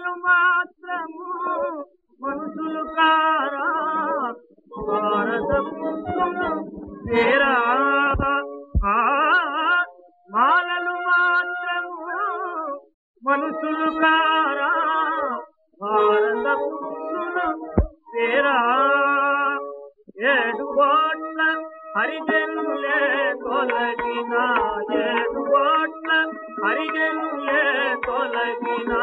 మాటలు మాత్రము మనుషులు కారా? వేరా మాలలు మాత్రము మనుషులు కారా? భారత వేరా ఏడు కోట్ల హరిజనులే తొలగిన ఏడు కోట్ల హరిజనులే తొలగినా.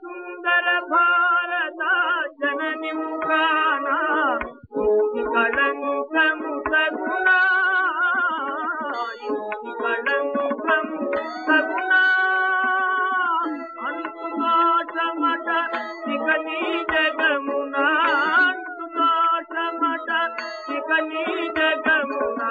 సుందర భారత జననిం కళంకము సగునా కళంకము సగునా అంటుకోటమట ఇక నీ జగమునా అంటుకోటమట ఇక నీ జగమునా